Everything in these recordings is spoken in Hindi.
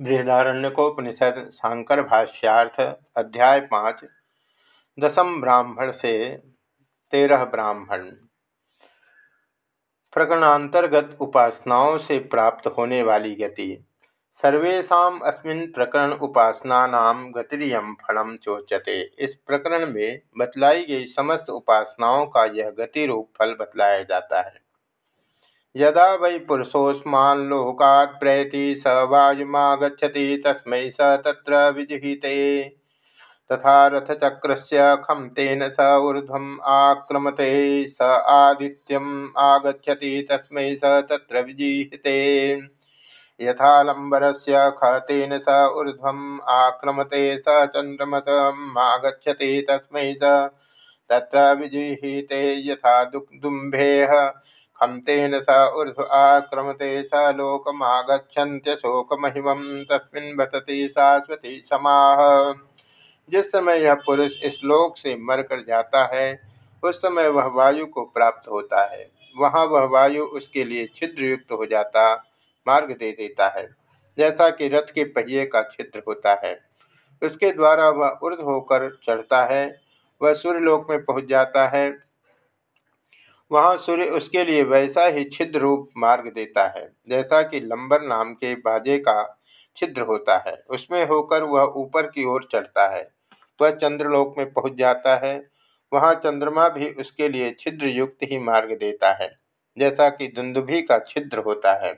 बृहदारण्यकोपनिषद शांकर भाष्यार्थ अध्याय पाँच, दसम ब्राह्मण से तेरह ब्राह्मण। प्रकरणांतर्गत उपासनाओं से प्राप्त होने वाली गति। सर्वेशा अस्मिन् प्रकरण उपासना गतिरियम फलम चोचते। इस प्रकरण में बतलाई गई समस्त उपासनाओं का यह गति रूप फल बतलाया जाता है। यदा वै पुरुषोऽस्माल्लोकात् प्रयति स वायुमागछति तस्म स त्र विजिहीते। तथा रथचक्रस्य खं तेन स ऊर्ध्वम् आक्रमते, स आदित्यम् आगछति तस्म स त्र विजीहिते। यथालम्बरस्य ख तेन स ऊर्ध्वम् आक्रमते, स चन्द्रमसमागछति तस्म स त्र विजीहिते। यथा दुम्भेः खम तेन स ऊर्ध आक्रमते स लोकमागछन्त्यशोकमहिमं तस्मिन् वसति शाश्वती समाह। जिस समय यह पुरुष इस लोक से मरकर जाता है, उस समय वह वायु को प्राप्त होता है। वहाँ वह वायु उसके लिए छिद्र युक्त हो जाता, मार्ग दे देता है, जैसा कि रथ के पहिए का छिद्र होता है। उसके द्वारा वह ऊर्ध होकर चढ़ता है, वह सूर्यलोक में पहुँच जाता है वहाँ सूर्य उसके लिए वैसा ही छिद्र रूप मार्ग देता है, जैसा कि लंबर नाम के बाजे का छिद्र होता है। उसमें होकर वह ऊपर की ओर चढ़ता है। वह चंद्रलोक में पहुँच जाता है। वहाँ चंद्रमा भी उसके लिए छिद्र युक्त ही मार्ग देता है, जैसा कि दुंदुभी का छिद्र होता है।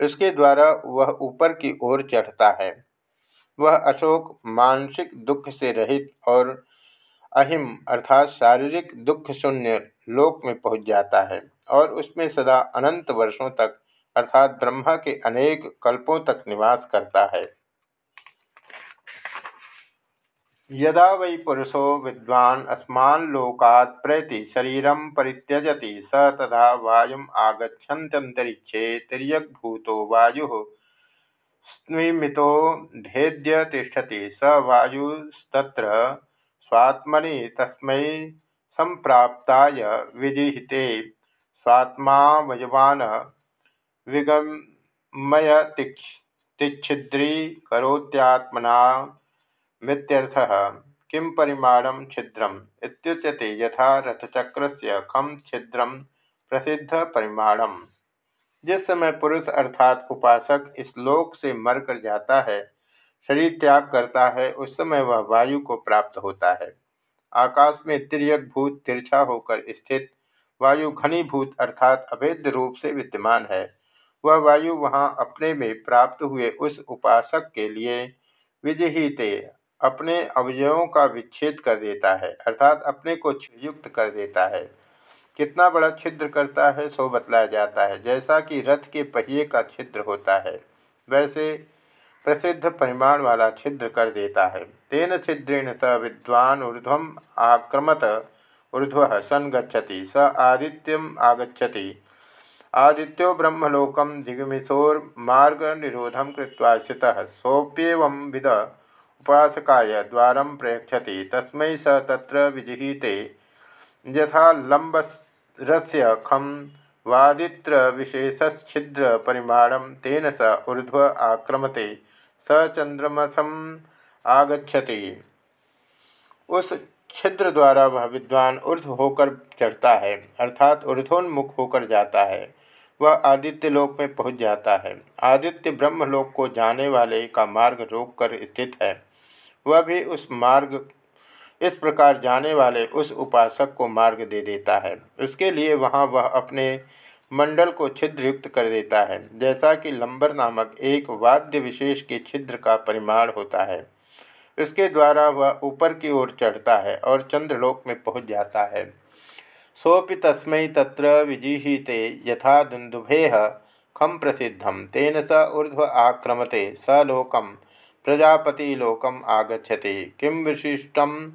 उसके द्वारा वह ऊपर की ओर चढ़ता है। वह अशोक मानसिक दुख से रहित और अहिम, अर्थात शारीरिक दुख शून्य लोक में पहुँच जाता है और उसमें सदा अनंत वर्षों तक, अर्थात ब्रह्मा के अनेक कल्पों तक निवास करता है। यदा वै पुरुषो विद्वान अस्मान लोकात् प्रति शरीरम परित्यजति, स तदा वायुम आगछन्त्यंतरिक्षे तिर्यग्भूतो वायु स्मितो भेद्य तिष्ठति स वायुस्तत्र स्वात्मनि तस्म संप्राप्ताय विजिहिते। स्वात्मावयवान् विगमय तिच्छिद्री करोत्यात्मना मित्यर्थः। किं परिमाणं छिद्रम्? इत्युच्यते यथा रथचक्रस्य खम छिद्रम प्रसिद्ध परिमाणम। जिस समय पुरुष अर्थात उपासक इस लोक से मर कर जाता है, शरीर त्याग करता है, उस समय वह वायु को प्राप्त होता है। आकाश में तिरक भूत तिरछा होकर स्थित। वायु घनीभूत अर्थात अभेद रूप से विद्यमान है। वह वायु वहाँ अपने में प्राप्त हुए उस उपासक के लिए विजहीते अपने अवयवों का विच्छेद कर देता है, अर्थात अपने को युक्त कर देता है। कितना बड़ा छिद्र करता है, सो बतलाया जाता है। जैसा कि रथ के पहिए का छिद्र होता है, वैसे प्रसिद्ध परिमाण वाला छिद्र कर देता है। तेन छिद्रेण स विद्वान ऊर्ध्व आक्रमत। ऊर्ध्व सन गच्छति स आदित्यम आगछति आदित्यो ब्रह्मलोक दिगमिशोर्मार्ग निरोधम कृत्वा स्थितः। विद उपासकाय द्वार प्रयक्षति तस्मै स तत्र विजिहीते। यथा लंबरस्य खम वादित्र परिमाणम तेन स ऊर्ध्व आक्रमते। स चंद्रमसम आगछति उस छिद्र द्वारा वह विद्वान ऊर्ध होकर चढ़ता है, अर्थात ऊर्धोन्मुख होकर जाता है। वह आदित्य लोक में पहुँच जाता है। आदित्य ब्रह्मलोक को जाने वाले का मार्ग रोक कर स्थित है। वह भी उस मार्ग, इस प्रकार जाने वाले उस उपासक को मार्ग दे देता है। उसके लिए वहाँ वह अपने मंडल को छिद्रयुक्त कर देता है, जैसा कि लंबर नामक एक वाद्य विशेष के छिद्र का परिमाण होता है। उसके द्वारा वह ऊपर की ओर चढ़ता है और चंद्रलोक में पहुँच जाता है। सोपि तस्म तत्र विजिहीते यथा दुंदुभे खम प्रसिद्धम तेन स ऊर्ध्व आक्रमते, स लोकम प्रजापतिलोकम आगछति किं विशिष्टम?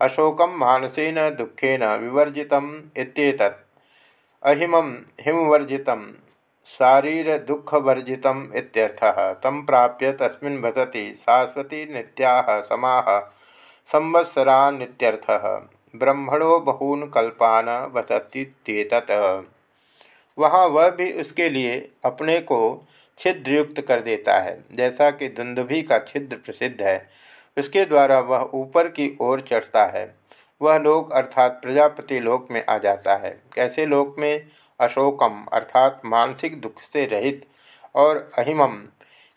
अशोकम मानसेन दुखेन इत्येतत्। अहिमं हिमवर्जित शारीर दुखवर्जित तम प्राप्य तस्मिन् वसति शाश्वती नित्या समाह संवत्सरान्यर्थः ब्रह्मणो बहून कल्पान वसतीत वहाँ वह भी उसके लिए अपने को छिद्रयुक्त कर देता है, जैसा कि धुंधुभी का छिद्र प्रसिद्ध है। उसके द्वारा वह ऊपर की ओर चढ़ता है। वह लोक अर्थात प्रजापति लोक में आ जाता है। कैसे लोक में? अशोकम अर्थात मानसिक दुख से रहित और अहिमम,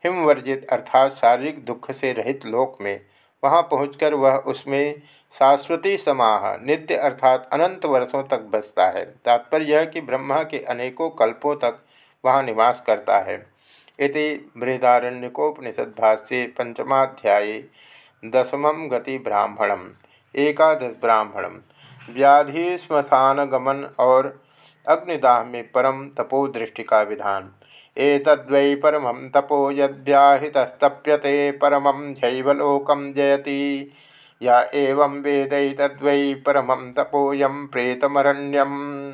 हिमवर्जित अर्थात शारीरिक दुख से रहित लोक में। वहाँ पहुंचकर वह उसमें शाश्वती समाह, नित्य अर्थात अनंत वर्षों तक बसता है। तात्पर्य यह कि ब्रह्मा के अनेकों कल्पों तक वहाँ निवास करता है। इति बृहदारण्यकोपनिषद पंचमाध्याय दशम गति ब्राह्मणम। एकादश ब्राह्मणम। व्याधि, श्मशान गमन और अग्निदाह में परम तपोदृष्टि का विधान। एतद्वै परमं तपो यद्व्याहृतस्तप्यते, परमं झैवलोकं जयति। या एवं वेदैतद्वै परमं तपोयं प्रेतमरण्यं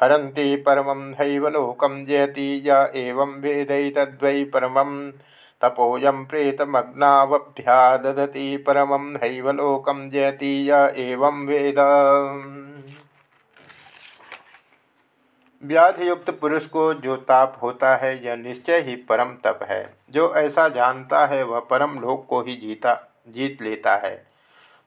हरन्ति परमं हैवलोकं जयति। या एवं वेदैतद्वै परमं तपोयं प्रेतमग्नावभ्यादधति, परमं हैवलोकं जयति, या एवं वेद। व्याधियुक्त पुरुष को जो ताप होता है, यह निश्चय ही परम तप है। जो ऐसा जानता है, वह परम लोक को ही जीता, जीत लेता है।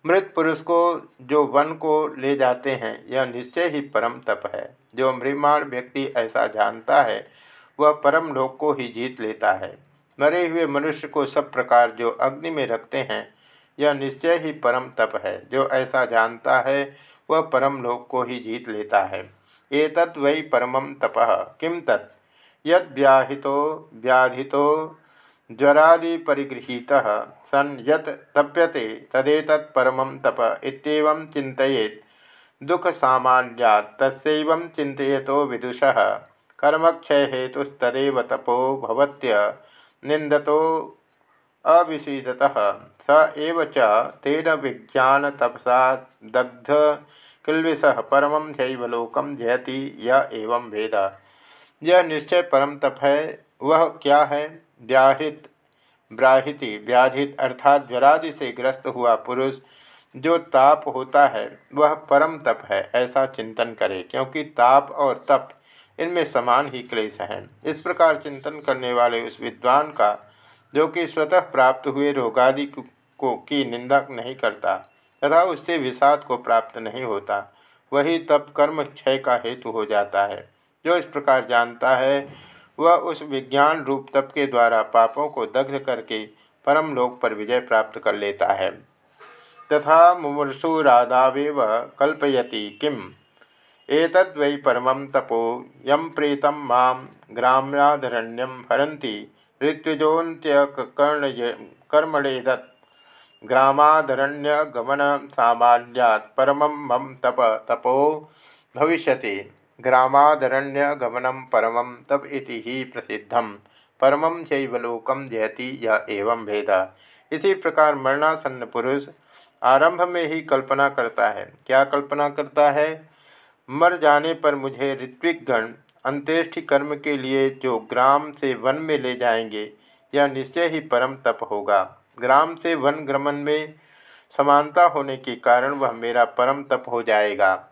मृत पुरुष को जो वन को ले जाते हैं, यह निश्चय ही परम तप है। जो मृमाण व्यक्ति ऐसा जानता है, वह परम लोक को ही जीत लेता है। मरे हुए मनुष्य को सब प्रकार जो अग्नि में रखते हैं, यह निश्चय ही परम तप है। जो ऐसा जानता है, वह परम लोक को ही जीत लेता है। एतद् वै परमं तपः। किं तत्? यद्व्याहितो व्याधितो, ज्वरादिपरिगृहीतः। सन् यत् तप्यते, तदेतत् परमं तप। इत्येवं चिन्तयेत्। दुःखसामान्यात् तस्यैवं चिन्तयतो विदुषः। कर्मक्षयहेतुस्तदेव तपो भवत्य निन्दतो अविषीदतः स एव च तेन विज्ञानतपसा दग्ध किल्विष परम जैवलोकम जयति यह एवं वेद। यह निश्चय परम तप है, वह क्या है? व्याहृत, ब्राहिति, व्याधित अर्थात ज्वरादि से ग्रस्त हुआ पुरुष जो ताप होता है, वह परम तप है, ऐसा चिंतन करे, क्योंकि ताप और तप इनमें समान ही क्लेश हैं। इस प्रकार चिंतन करने वाले उस विद्वान का, जो कि स्वतः प्राप्त हुए रोगादि को, की निंदा नहीं करता, तथा उससे विषाद को प्राप्त नहीं होता, वही तप कर्म क्षय का हेतु हो जाता है। जो इस प्रकार जानता है, वह उस विज्ञान रूप तप के द्वारा पापों को दग्ध करके परम लोक पर विजय प्राप्त कर लेता है। तथा मुमूर्षुरादावेव कल्पयति किम। एतद्वै परम तपो यम प्रेतम माम ग्राम्याधरण्यम हरती ऋत्विजोन्त्यकर्ण कर्मणेदत्। ग्रामादरण्य गमन सामान्यात् परम मम तप, तपो भविष्य ग्रामादरण्य गमनम परम तप इति ही प्रसिद्धम। परमं चैवलोकम जयति, या एवं भेद इसी प्रकार मरणासन्न पुरुष आरंभ में ही कल्पना करता है। क्या कल्पना करता है? मर जाने पर मुझे ऋत्विक गण, अंत्येष्टि कर्म के लिए जो ग्राम से वन में ले जाएँगे, यह निश्चय ही परम तप होगा। ग्राम से वन ग्रमण में समानता होने के कारण वह मेरा परम तप हो जाएगा।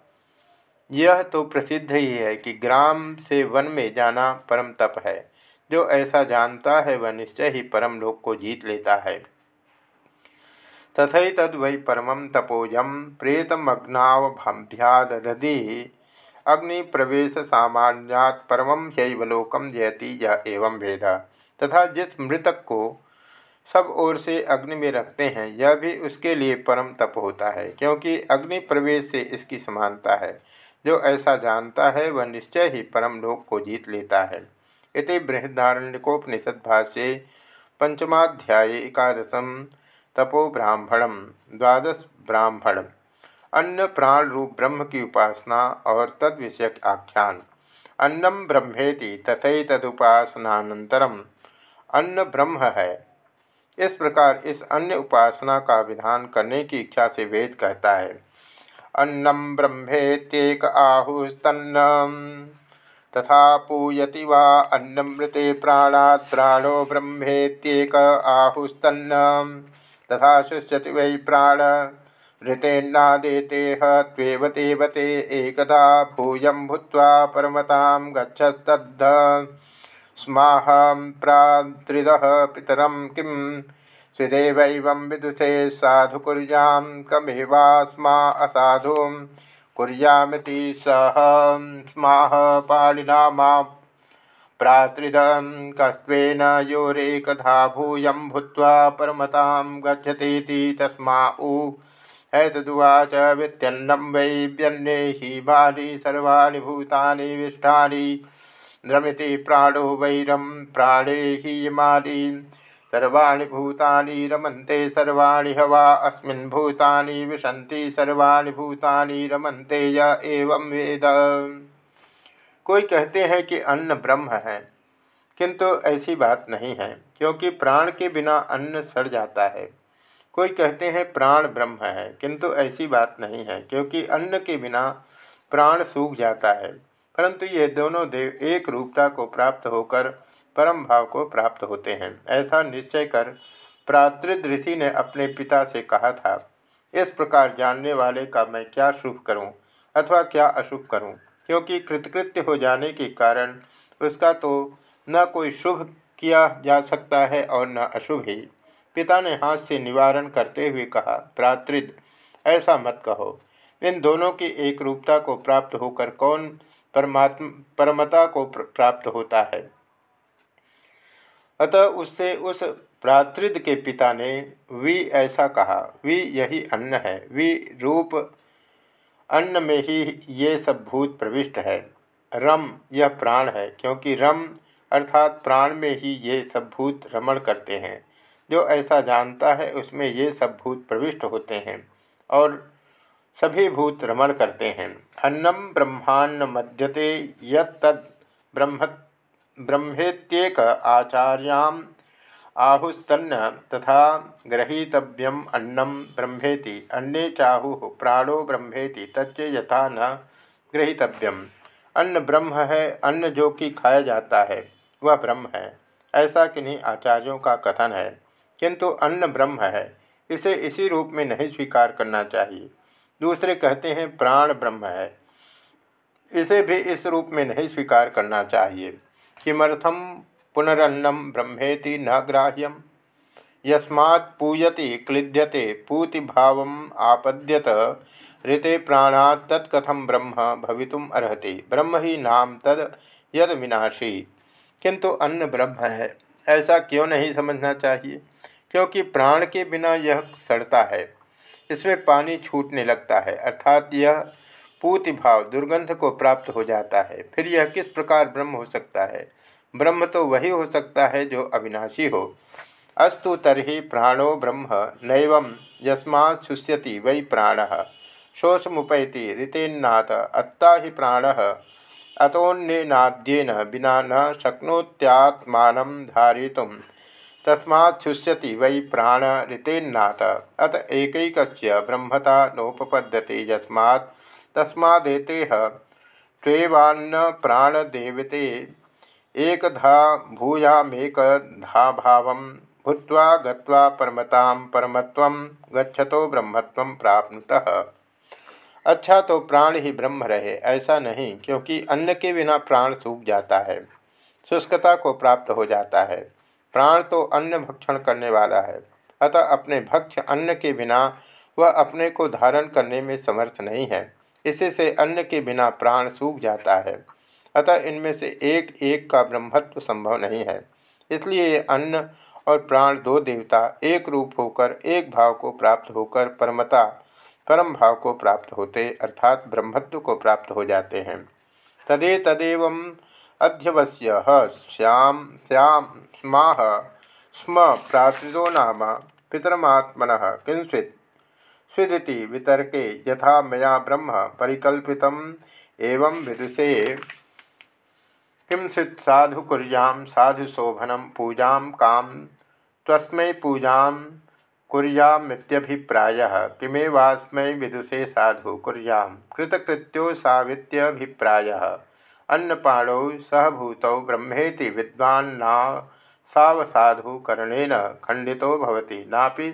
यह तो प्रसिद्ध ही है कि ग्राम से वन में जाना परम तप है। जो ऐसा जानता है वह निश्चय ही परम लोक को जीत लेता है। तथा तद वै परम तपोजम प्रेतमग्नावभ्यादधि अग्नि प्रवेश सामान्यात परम शैवलोकम जयति, या एवं भेद तथा जिस मृतक को सब ओर से अग्नि में रखते हैं, यह भी उसके लिए परम तप होता है, क्योंकि अग्नि प्रवेश से इसकी समानता है। जो ऐसा जानता है, वह निश्चय ही परम लोक को जीत लेता है। इति बृहदारण्यकोपनिषद भाष्ये पंचमाध्याय एकादशम। तपो ब्राह्मणम द्वादश ब्राह्मण। अन्न प्राण रूप ब्रह्म की उपासना और तद विषयक आख्यान। अन्नम ब्रह्मेति तथई तदुपासनानंतरम अन्न ब्रह्म है। इस प्रकार इस अन्य उपासना का विधान करने की इच्छा से वेद कहता है। अन्नम ब्रह्मेत्येक आहुस्तन्न तथा पूयति वा अन्नमृते प्राणात् प्राणो ब्रह्मेत्येक आहुस्तन्न तथा शुष्यति वै प्राण। ऋतेन्नादेतेह त्वेव तेवते एकदा भूयं भूत्वा परमतां गच्छत्तद्ध। स्माह प्रातृद पितर किं? स्विदेवैवं विदुषे साधु कुर्यां कमेवा स्मा असाधु कुर्यामिति सह स्माह पाणिना मा प्रातृदं कस्त्वेन योरेकधा भूयं भूत्वा परमतां गच्छतीति तस्मा उ। एतदुवाच वित्यन्नं वै व्यन्ने बाली सर्वाणि भूतानि विष्ठानि रमिति प्राणो वैरं प्राणे हि माली सर्वाणि भूतानि रमन्ते सर्वाणि हवा अस्मिन् भूतानि विशन्ति सर्वाणि भूतानि रमन्ते य एवं वेद। कोई कहते हैं कि अन्न ब्रह्म है, किंतु ऐसी बात नहीं है, क्योंकि प्राण के बिना अन्न सड़ जाता है। कोई कहते हैं प्राण ब्रह्म है, किंतु ऐसी बात नहीं है, क्योंकि अन्न के बिना प्राण सूख जाता है, परंतु ये दोनों देव एक रूपता को प्राप्त होकर परम भाव को प्राप्त होते हैं। ऐसा निश्चय कर प्रातृद ऋषि ने अपने पिता से कहा था, इस प्रकार जानने वाले का मैं क्या शुभ करूँ, अथवा क्या अशुभ करूँ? क्योंकि कृतकृत्य हो जाने के कारण उसका तो न कोई शुभ किया जा सकता है और न अशुभ ही। पिता ने हाथ से निवारण करते हुए कहा प्रातृद ऐसा मत कहो। इन दोनों की एक रूपता को प्राप्त होकर कौन परमात्म, परमता को प्राप्त होता है? अतः उससे उस प्रातृद के पिता ने, वी ऐसा कहा। वी यही अन्न है। वी रूप अन्न में ही ये सब भूत प्रविष्ट है। रम यह प्राण है, क्योंकि रम अर्थात प्राण में ही ये सब भूत रमण करते हैं। जो ऐसा जानता है, उसमें ये सब भूत प्रविष्ट होते हैं और सभी भूत रमण करते हैं। अन्नम ब्रह्मांड मध्यते यद ब्रह्म ब्रह्मेत्येक आचार्याम आहुस्तन्न तथा ग्रहीतव्यम अन्नम ब्रह्मेति, अन्ने चाहु प्राणो ब्रह्मेति, तच्च यथा न ग्रहीतव्यम। अन्न ब्रह्म है, अन्न जो कि खाया जाता है, वह ब्रह्म है। ऐसा किन्हीं आचार्यों का कथन है। किंतु अन्न ब्रह्म है, इसे इसी रूप में नहीं स्वीकार करना चाहिए। दूसरे कहते हैं, प्राण ब्रह्म है। इसे भी इस रूप में नहीं स्वीकार करना चाहिए। किमर्थम पुनरन्नम ब्रह्मेति न ग्राह्यम यस्मात् पूयति, क्लिद्यते भाव आपद्यत। ऋते प्राणात् तत्कथम ब्रह्म भवितुम अर्हति। ब्रह्म ही नाम तद यद विनाशी। किंतु अन्न ब्रह्म है। ऐसा क्यों नहीं समझना चाहिए? क्योंकि प्राण के बिना यह सड़ता है। इसमें पानी छूटने लगता है। अर्थात यह पूति भाव दुर्गंध को प्राप्त हो जाता है। फिर यह किस प्रकार ब्रह्म हो सकता है? ब्रह्म तो वही हो सकता है जो अविनाशी हो। अस्तु तरी प्राणो ब्रह्म, नैव यस्मा शुष्यति वै प्राण। शोषमुपैति ऋतेन्नाथ, अत्ता ही प्राण। अतोन्येनाद्येन विना न शक्नोत्यात्मा धारित तस्मात्ुष्यति वै प्राण ऋतेन्नाथ। अत एक ब्रह्मता नोपपद्यते यस्मा तस्मादेते त्वेवान्न धा एकधा भूयामेकधा भाव, भूत्वा गत्वा परमतां परमत्व, गच्छतो ब्रह्मत्व प्राप्त अच्छा तो प्राण ही ब्रह्म रहे, ऐसा नहीं, क्योंकि अन्न के बिना प्राण सूख जाता है, शुष्कता को प्राप्त हो जाता है। प्राण तो अन्न भक्षण करने वाला है, अतः अपने भक्ष अन्न के बिना वह अपने को धारण करने में समर्थ नहीं है, इसी से अन्न के बिना प्राण सूख जाता है। अतः इनमें से एक एक का ब्रह्मत्व संभव नहीं है। इसलिए ये अन्न और प्राण दो देवता एक रूप होकर, एक भाव को प्राप्त होकर परमता, परम भाव को प्राप्त होते, अर्थात ब्रह्मत्व को प्राप्त हो जाते हैं। तदे तदेव अध्यवश्य श्याम श्याम स्माह स्म प्रातृदो नाम, पितरमात्मन किंचित स्विदिति, वितर्के, यथा मया ब्रह्म परिकल्पित एवं विदुषे किंचित साधु कुरियाम साधु शोभनम पूजा काम तस्म पूजा कुरियामित्यभिप्राय, किमेवास्मै विदुषे साधु कुरियाम कृतकृत्यो सावित्यभिप्राय। अन्नपाणौ सहभूतौ ब्रह्मेति विद्वान्ना सावसाधुकरणेन खंडितो भवति, नापि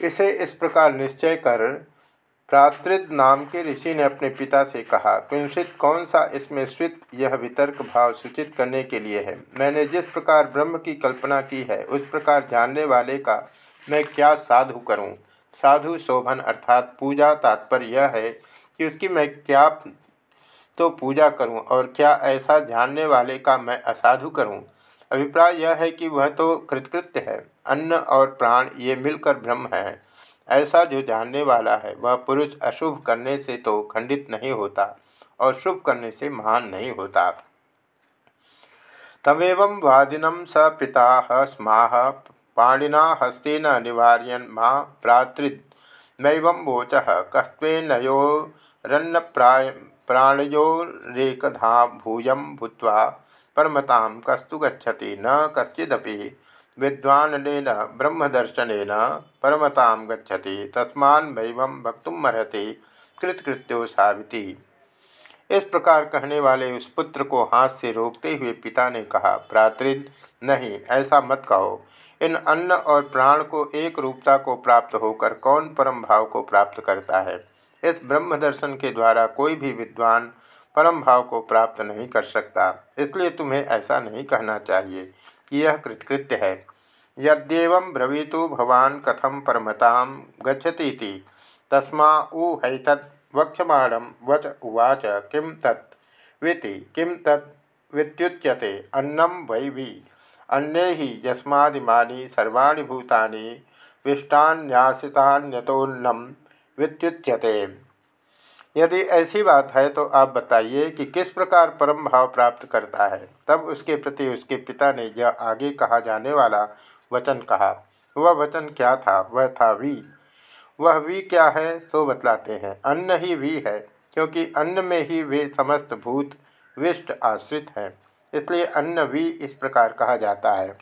इसे इस प्रकार निश्चय कर प्रातृद नाम के ऋषि ने अपने पिता से कहा कुंसित कौन सा इसमें स्वित यह वितर्क भाव सूचित करने के लिए है मैंने जिस प्रकार ब्रह्म की कल्पना की है, उस प्रकार जानने वाले का मैं क्या साधु करूँ? साधु शोभन अर्थात पूजा तात्पर्य यह है कि उसकी मैं क्या तो पूजा करूँ और क्या ऐसा जानने वाले का मैं असाधु करूँ? अभिप्राय यह है कि वह तो कृतकृत्य है अन्न और प्राण ये मिलकर ब्रह्म है ऐसा जो जानने वाला है, वह पुरुष अशुभ करने से तो खंडित नहीं होता और शुभ करने से महान नहीं होता। तमेव वादिनम स पिता स्मा, पाणिना हस्तेन निवार्यन माँ प्रातृद नैव वोच कस्वेनयोरन्न प्राणयोरेकधा भूय भूत परमता कस्तु गच्छति न कश्चिदपि विद्वानेन ब्रह्मदर्शन परमता गच्छति तस्मान्वैव वक्तुमर्हति कृतकृत्यो साविति। इस प्रकार कहने वाले उस पुत्र को हाथ से रोकते हुए पिता ने कहा प्रातृद नहीं, ऐसा मत कहो। इन अन्न और प्राण को एक रूपता को प्राप्त होकर कौन परम भाव को प्राप्त करता है? इस ब्रह्म दर्शन के द्वारा कोई भी विद्वान परम भाव को प्राप्त नहीं कर सकता। इसलिए तुम्हें ऐसा नहीं कहना चाहिए। यह कृतकृत्य है यद्यव ब्रवीतु भवान कथम परमता गच्छती तस्मा उ हैतत् वक्षमाणं वच उवाच किं तत् विति, किं तत् वित्युच्यते। अन्नं वैवि अन्ये हि यस्मादिमानि सर्वाणि भूतानि विष्टान्यासितान्यतोन्नम वित्युच्यते। यदि ऐसी बात है तो आप बताइए कि किस प्रकार परम भाव प्राप्त करता है। तब उसके प्रति उसके पिता ने यह आगे कहा जाने वाला वचन कहा। वह वचन क्या था? वह था वी। वह वी क्या है, सो बतलाते हैं। अन्न ही वी है, क्योंकि अन्न में ही वे समस्त भूत विष्ट आश्रित हैं। इसलिए अन्न वी इस प्रकार कहा जाता है।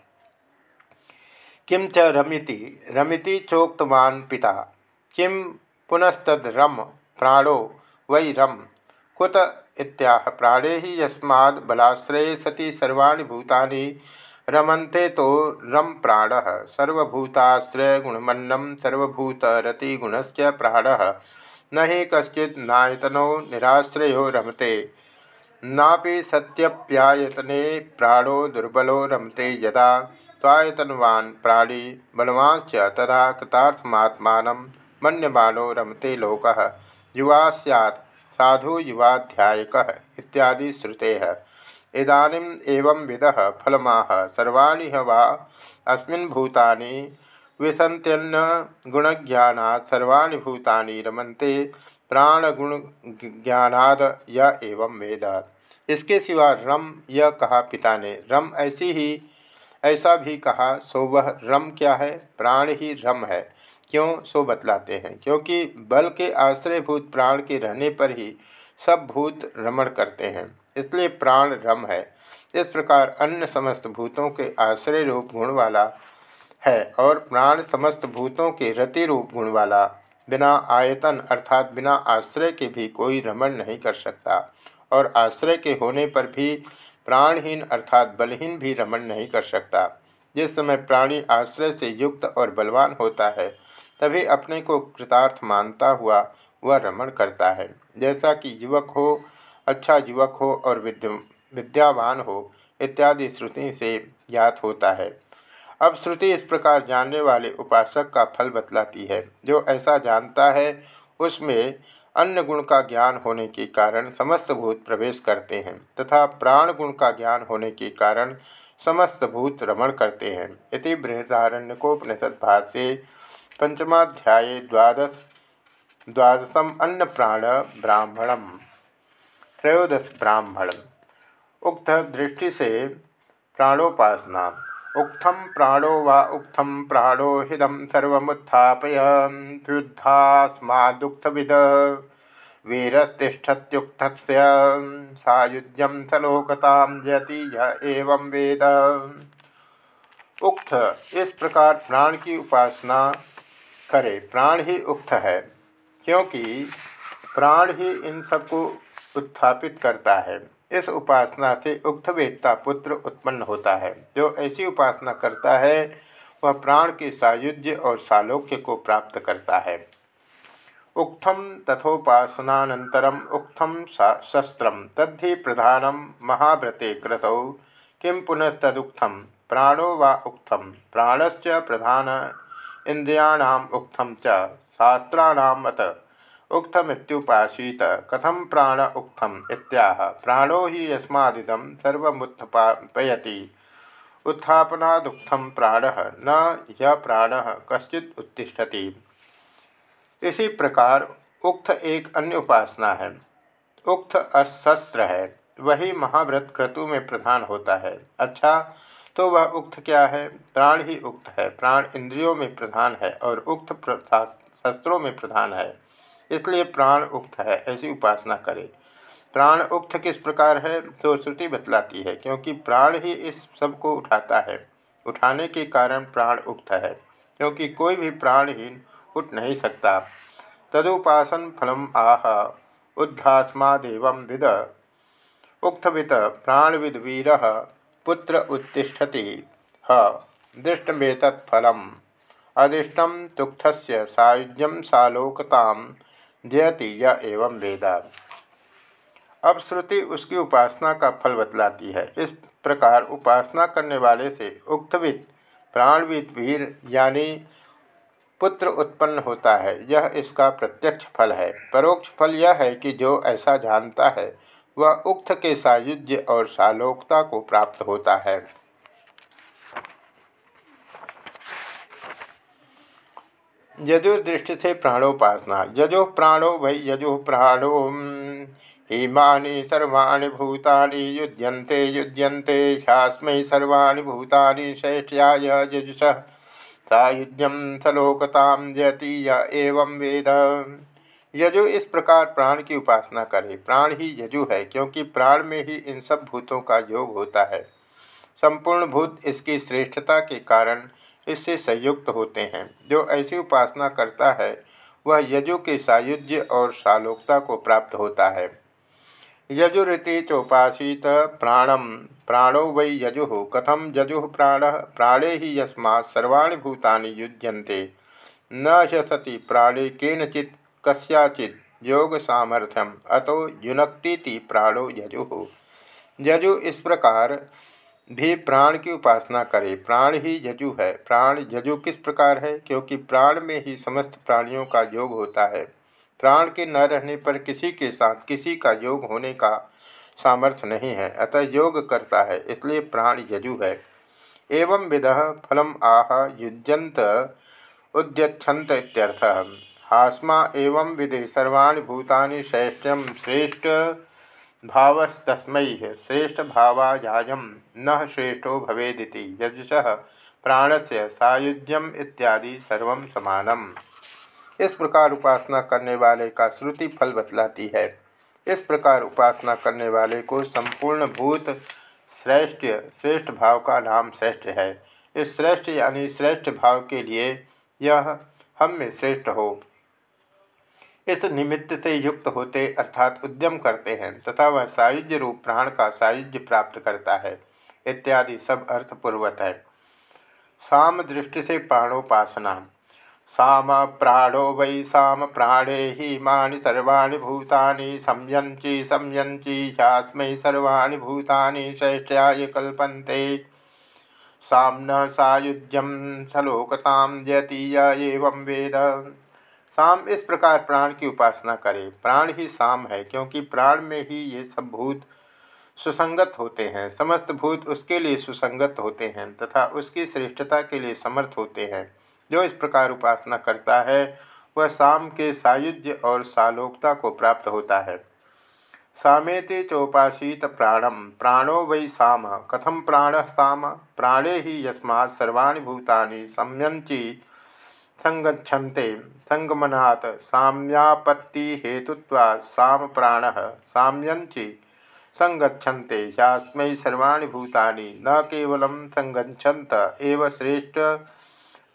किम च रमिति? रमिति चोक्तवान पिता। किम पुनस्तद रम प्राणो वै रम कुत इत्याह प्राणे ही यस्माद् बलाश्रये सति सर्वाणि भूतानि। रमन्ते तो रम प्राण। सर्वभूताश्रय गुणमन्नम सर्वभूतरतिगुण से प्राण। न ही कश्चि नायतनो निराश्रयो रमते। नापि सत्यप्यायतने प्राणो दुर्बलो रमते यदा। तायतनवान् प्राणी बलवांश्च तदा कृतार्थमात्मानं मन्यमानो रमते लोकः। युवा सैत् साधु युवाध्यायक इत्यादि श्रुते। इदानीम एवं विद फलमाह सर्वाणी वा अस्मिन् भूतानि सर्वाणि भूतानि रमन्ते प्राणगुण ज्ञानाद य एवं वेद। इसके सिवा रम यह कहा पिता ने। रम ऐसी ही, ऐसा भी कहा, सो वह रम क्या है? प्राण ही रम है। क्यों सो बतलाते हैं? क्योंकि बल के आश्रयभूत प्राण के रहने पर ही सब भूत रमण करते हैं। इसलिए प्राण रम है। इस प्रकार अन्य समस्त भूतों के आश्रय रूप गुण वाला है और प्राण समस्त भूतों के रति रूप गुण वाला। बिना आयतन अर्थात बिना आश्रय के भी कोई रमण नहीं कर सकता। और आश्रय के होने पर भी प्राणहीन अर्थात बलहीन भी रमण नहीं कर सकता। जिस समय प्राणी आश्रय से युक्त और बलवान होता है तभी अपने को कृतार्थ मानता हुआ वह रमण करता है। जैसा कि युवक हो अच्छा युवक हो और विद्य, विद्यावान हो, इत्यादि श्रुति से ज्ञात होता है। अब श्रुति इस प्रकार जानने वाले उपासक का फल बतलाती है। जो ऐसा जानता है, उसमें अन्य गुण का ज्ञान होने के कारण समस्त भूत प्रवेश करते हैं, तथा प्राण गुण का ज्ञान होने के कारण समस्त भूत रमण करते हैं। इति बृहदारण्यकोपनिषद भाष्ये पंचमाध्याय द्वादश द्वादशम अन्न प्राण ब्राह्मणम। त्रयोदश ब्राह्मण उक्त दृष्टि से प्राणोपासना। उक्थम प्राणो वा उक्थम प्राणो हिदम सर्वमुत्थापय। विद वीरतिष्ठत्युक्त सायुज्यम सलोकता जति एवं वेद। उक्त इस प्रकार प्राण की उपासना करे, प्राण ही उक्त है, क्योंकि प्राण ही इन सबको उत्थापित करता है। इस उपासना से उक्त वेत्ता पुत्र उत्पन्न होता है। जो ऐसी उपासना करता है, वह प्राण के सायुज्य और सालोक्य को प्राप्त करता है। उक्थम तथोपासनानन्तरम् उक्थम शस्त्र तद्धि प्रधान महाव्रते क्रतौ किम पुनस्तदुक्थम प्राणो वा उक्थम प्राणश्च प्रधान इंद्रियाणाम उक्थम च शास्त्राणामत उक्थमित्युपासीत कथम प्राण उक्थम इत्याह। प्राणो ही यस्मादिदं सर्वमुत्थापयति। उत्थापनादुक्थम प्राण, न यह प्राण कश्चित उत्तिष्ठति। इसी प्रकार उक्त एक अन्य उपासना है। उक्त अशस्त्र है। वही महाव्रत क्रतु में प्रधान होता है। अच्छा तो वह उक्त क्या है? प्राण ही उक्त है। प्राण इंद्रियों में प्रधान है और उक्त शस्त्रों में प्रधान है। इसलिए प्राण उक्त है, ऐसी उपासना करे। प्राण उक्त किस प्रकार है? तो श्रुति बतलाती है, क्योंकि प्राण ही इस सबको उठाता है। उठाने के कारण प्राण उक्त है, क्योंकि कोई भी प्राणहीन उठ नहीं सकता। तदुपासन फलम आह उद्धास्मादेव विद। उक्तवित प्राणविद वीर। पुत्र उत्तिष्ठति। ह, दृष्टमेतत्फलम। अदिष्ट तुक्थ से सायुज्यम सालोकता जयति य एवं वेद। अब श्रुति उसकी उपासना का फल बतलाती है। इस प्रकार उपासना करने वाले से उक्तविद, प्राणविद वीर यानी पुत्र उत्पन्न होता है। यह इसका प्रत्यक्ष फल है। परोक्ष फल यह है कि जो ऐसा जानता है वह उक्त के सायुज्य और सालोकता को प्राप्त होता है। यजुर्दृष्टि से प्राणोपासना। यजो प्राणो वै यजो प्राणो हिमानि सर्वाणि भूतानि युज्यन्ते युज्यन्ते ह्यास्मै सर्वाणि भूतानि श्रेष्ठ्याय यजुष। सायुज्यम सलोकताम जयति एवं वेद। यजु इस प्रकार प्राण की उपासना करे। प्राण ही यजु है, क्योंकि प्राण में ही इन सब भूतों का योग होता है। संपूर्ण भूत इसकी श्रेष्ठता के कारण इससे संयुक्त होते हैं। जो ऐसी उपासना करता है, वह यजु के सायुज्य और सालोकता को प्राप्त होता है। यजुरीति चोपासीत प्राणम प्राणो वै यजु कथम यजु प्राण, प्राणे ही यस्मा सर्वाणी भूतानि युज्यन्ते। न ह्यसति प्राणे केनचित् कस्याचित योग सामर्थ्यम अतो युनक्ति प्राणो यजु। यजु इस प्रकार भी प्राण की उपासना करे। प्राण ही यजु है। प्राण यजु किस प्रकार है? क्योंकि प्राण में ही समस्त प्राणियों का योग होता है। प्राण के न रहने पर किसी के साथ किसी का योग होने का सामर्थ्य नहीं है। अतः योग करता है, इसलिए प्राण यजु है। एवं विद फलम आह युजंत उद्यक्षत हास्मा एवं विधि सर्वाणी भूतानि श्रेष्ठम श्रेष्ठ भावस्तस्म, श्रेष्ठ भावाजाज, न श्रेष्ठो भवेदिति, यजुष प्राण से सायुज्यम इत्यादि सर्व समानम। इस प्रकार उपासना करने वाले का श्रुति फल बतलाती है। इस प्रकार उपासना करने वाले को संपूर्ण भूत श्रेष्ठ श्रेष्ठ भाव का नाम श्रेष्ठ है। इस श्रेष्ठ यानी श्रेष्ठ भाव के लिए यह हम में श्रेष्ठ हो। इस निमित्त से युक्त होते अर्थात उद्यम करते हैं, तथा वह सायुज्य रूप प्राण का सायुज्य प्राप्त करता है, इत्यादि सब अर्थपूर्वक है। साम दृष्टि से प्राणोपासना। साम प्राणो वै साम प्राणे ही मानि सर्वाणी भूतानि संयंची संयंची ह्यास्मै सर्वाणी भूतानि श्रेष्ठ्याय कल्पन्ते। साम्न सायुज्यम सलोकताम जयतीय एवं वेद। साम इस प्रकार प्राण की उपासना करे। प्राण ही साम है, क्योंकि प्राण में ही ये सब भूत सुसंगत होते हैं। समस्त भूत उसके लिए सुसंगत होते हैं तथा उसकी श्रेष्ठता के लिए समर्थ होते हैं। जो इस प्रकार उपासना करता है, वह साम के सायुज्य और सालोकता को प्राप्त होता है। सामेते चोपासीत प्राणम प्राणो वै साम। कथम प्राण साम? प्राणे ही यस्मा सर्वाणी भूतानि सम्यंची संगछन्ते संगमनात् साम्यापत्ति हेतुत्वा साम प्राण साम्यंचि संगछन्ते ह्यास्मै सर्वाणि भूतानि, न केवलं संगछन्त एव श्रेष्ठ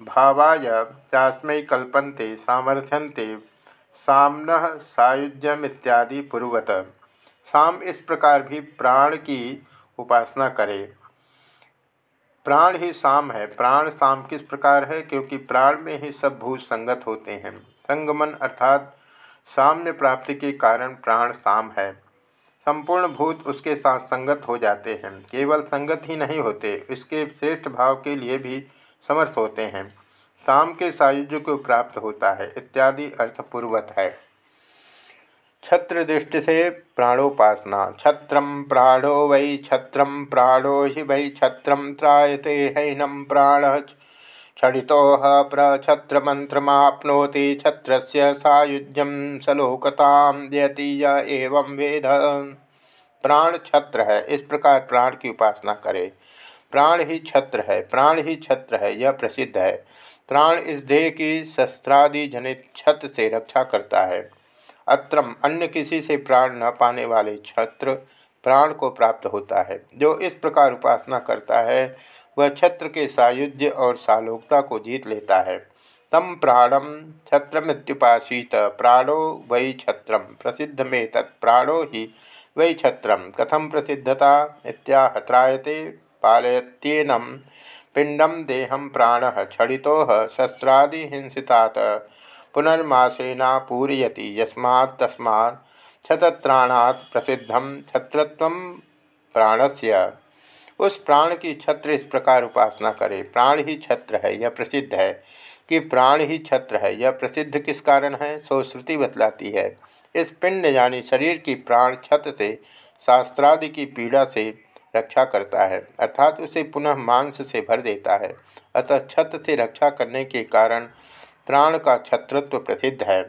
भावाय चास्मै कल्पन्ते, सामर्थ्यन्ते, सामन सायुज्यम इत्यादि पूर्वत। साम इस प्रकार भी प्राण की उपासना करे। प्राण ही साम है। प्राण साम किस प्रकार है? क्योंकि प्राण में ही सब भूत संगत होते हैं। संगमन अर्थात साम्य प्राप्ति के कारण प्राण साम है। संपूर्ण भूत उसके साथ संगत हो जाते हैं। केवल संगत ही नहीं होते, इसके श्रेष्ठ भाव के लिए भी समर्थ होते हैं। शाम के सायुज्य को प्राप्त होता है। इत्यादि अर्थपूर्वत है। छत्र दृष्टि से प्राणोपासना। छत्रम प्राणो वै छत्रम प्राणो हि वै छत्रम त्रायते हैनम प्राण क्षणितोह प्रछत्रमंत्रमाप्नोति छत्र सायुज्यम सलोकताम एवं वेद। प्राण छत्र है, इस प्रकार प्राण की उपासना करे। प्राण ही छत्र है, प्राण ही छत्र है, यह प्रसिद्ध है। प्राण इस देह की शस्त्रादि जनित छत्र से रक्षा करता है। अत्रम, अन्य किसी से प्राण न पाने वाले छत्र प्राण को प्राप्त होता है। जो इस प्रकार उपासना करता है, वह छत्र के सायुज्य और सालोकता को जीत लेता है। तम प्राणम छत्रमित्युपासीत, प्राणो वै छत्रम प्रसिद्ध में तत्प्राणो ही वै छत्रम। कथम प्रसिद्धता? इत्याहत्रायते पालयत्येनम पिंडम देहम प्राण क्षणितो शस्त्रादि हिंसितात। पुनर्मासेना पूरयति यस्मात् तस्मात् छतत्राणात् प्रसिद्धम छत्रत्व प्राणस्य। उस प्राण की छत्र इस प्रकार उपासना करे। प्राण ही छत्र है, यह प्रसिद्ध है कि प्राण ही छत्र है। यह प्रसिद्ध किस कारण है? सो श्रुति बतलाती है। इस पिंड यानी शरीर की प्राण छत्र से, शास्त्रादि की पीड़ा से रक्षा करता है, अर्थात उसे पुनः मांस से भर देता है। अतः छत्र से रक्षा करने के कारण प्राण का छत्रत्व प्रसिद्ध है।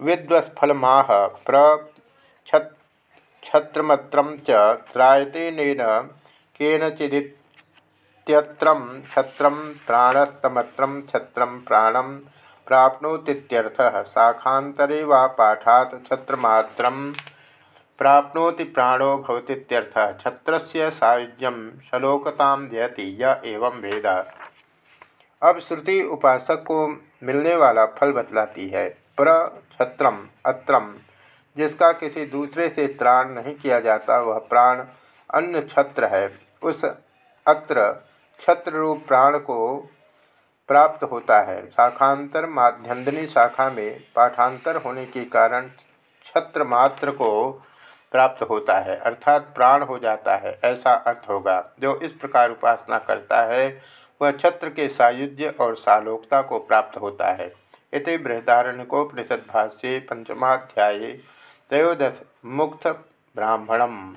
विद्वस्फलमाह प्र छत्रमत्रम त्रायते केनचिदित्यत्र छत्र प्राणस्तमत्र छत्र प्राण प्राप्नोतीत्यर्थः शाखातरे वा पाठात् छत्रमात्र प्राप्नोति प्राणो भवतीत्यर्थः छत्रस्य सायुज्यम शलोकतां जयति य एवं वेद। अब श्रुति उपासक को मिलने वाला फल बतलाती है। प्र छत्रम, अत्रम, जिसका किसी दूसरे से त्राण नहीं किया जाता, वह प्राण अन्य छत्र है। उस अत्र छत्र रूप प्राण को प्राप्त होता है। शाखांतर माध्यंदनी शाखा में पाठांतर होने के कारण छत्र मात्र को प्राप्त होता है, अर्थात प्राण हो जाता है, ऐसा अर्थ होगा, जो इस प्रकार उपासना करता है। वह छत्र के सायुज्य और सालोकता को प्राप्त होता है। इत बृहदारण्यकोपनिषद भाष्ये पंचमाध्याय त्रयोदश मुक्त ब्राह्मणम।